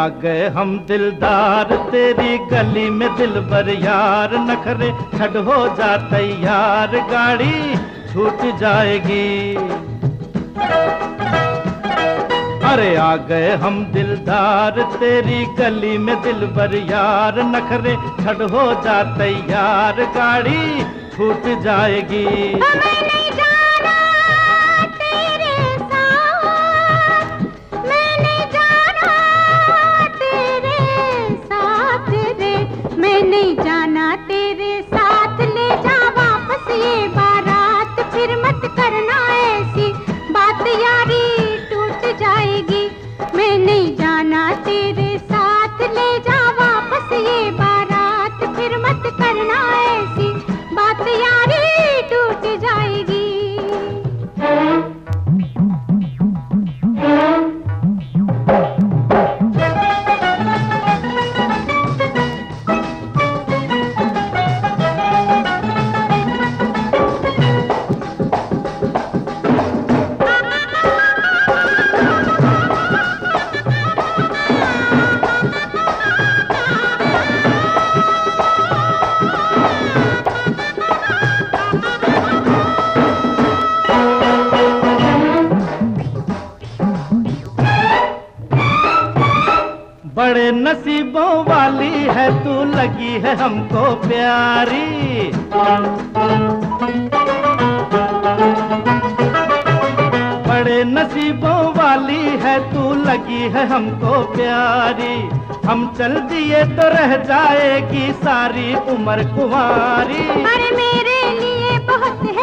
आ गए हम दिलदार, तेरी गली में दिल बर यार, नखरे छड़ हो जा तैयार, गाड़ी छूट जाएगी। अरे आ गए हम दिलदार, तेरी गली में दिल बर यार, नखरे छड़ हो जा तैयार, गाड़ी छूट जाएगी। बड़े नसीबों वाली है, तू लगी है हमको प्यारी। बड़े नसीबों वाली है, तू लगी है हमको प्यारी। हम चल दिए तो रह जाएगी सारी उम्र कुमारी अरे मेरे लिए बहुत है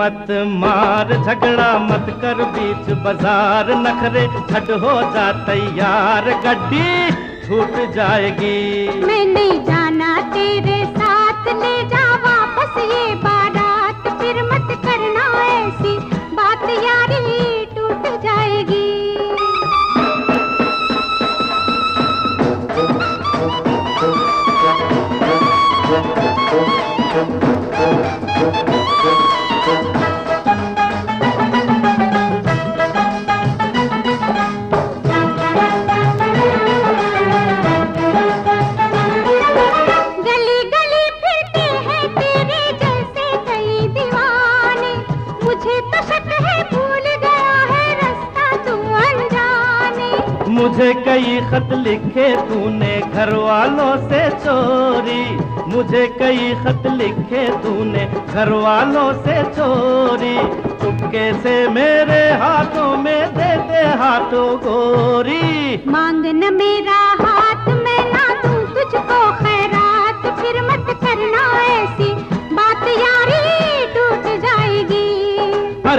मत मार, झगड़ा मत कर, बीच बाज़ार नखरे छठ हो जा तैयार, गड्डी छूट जाएगी। मैं नहीं जाना मुझे तो शक है भूल गया है रास्ता तू अनजाने। मुझे कई खत लिखे तूने घर वालों से चोरी। मुझे कई खत लिखे तूने घर वालों से चोरी। चुपके से मेरे हाथों में दे दे हाथों गोरी। मांग न मेरा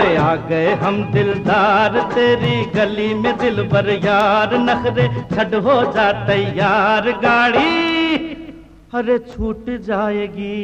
अरे आ गए हम दिलदार, तेरी गली में दिल पर यार। नखरे छड़ हो जा तैयार, गाड़ी अरे छूट जाएगी।